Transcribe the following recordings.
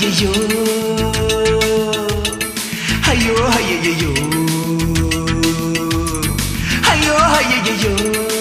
呦呦嗨呦嗨呦哟嗨呦嗨呦嗨呦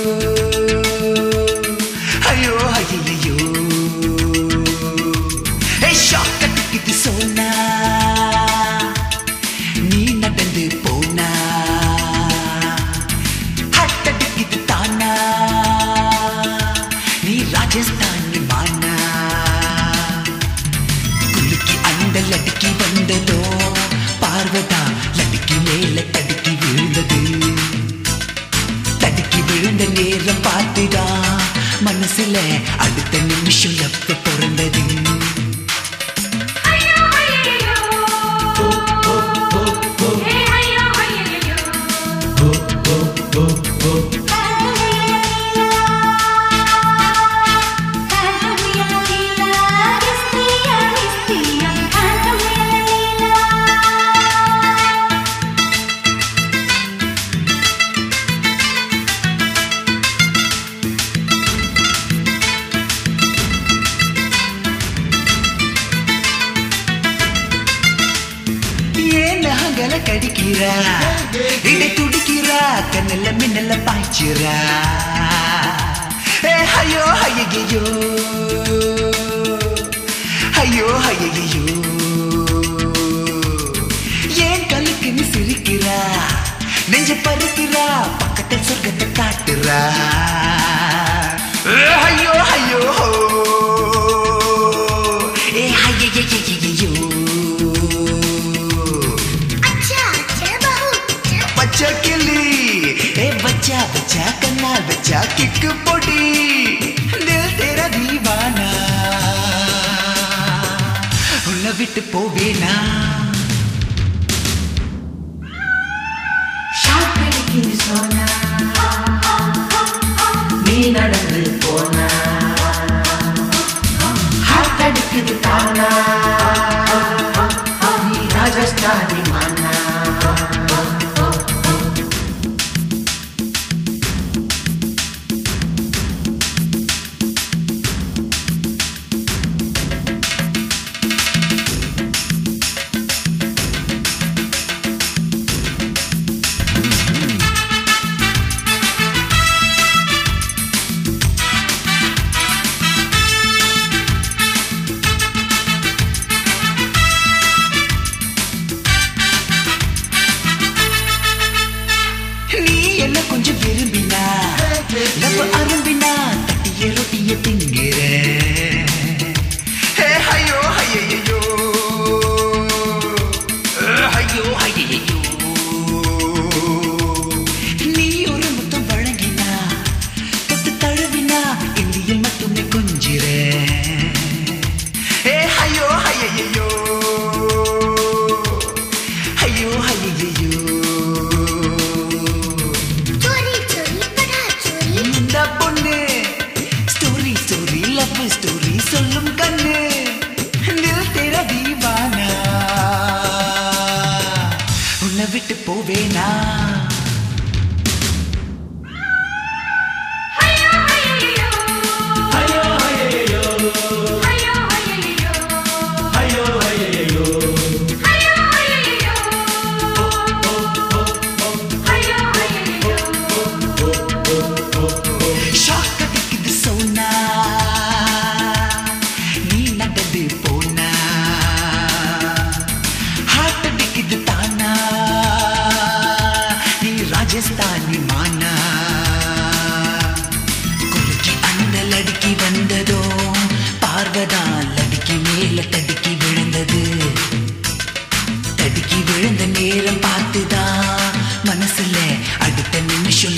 அடுத்த நிமிஷம் எப்ப பிறந்தது? ஏன் கடிக்கிறா. இடை துடிக்கிறா கண்ணல்ல மின்னல்ல பாய்ச்சிரா ஐயோ ஐயோ ஐயோ ஐயோ ஏன் கலுக்குன்னு சிரிக்கிறா? நெஞ்ச பறிக்கிறா பக்கத்தில் சொர்க்கத்தை காட்டுறா. பச்சை கிளி ஏ பச்சா பச்சா கண்ணா பச்சா கிக்கு பொடி. தில் தேரா தீவானா. உன்னை விட்டு போவேனா. சோனா. நீ நடந்து போனா. ஹாட் அடிக்குது தானா. நீ ராஜஸ்தானி மானா. ஸ்டோரி சொல்லும் கண்ணு. தில் தெர தீவானா? உன்னை விட்டு போவேனா? வந்ததோ? பார்வதால் லடுக்கி மேல தடுக்கி விழுந்தது. தடுக்கி விழுந்த நேரம் பார்த்துதான் மனசுல அடுத்த நிமிஷம்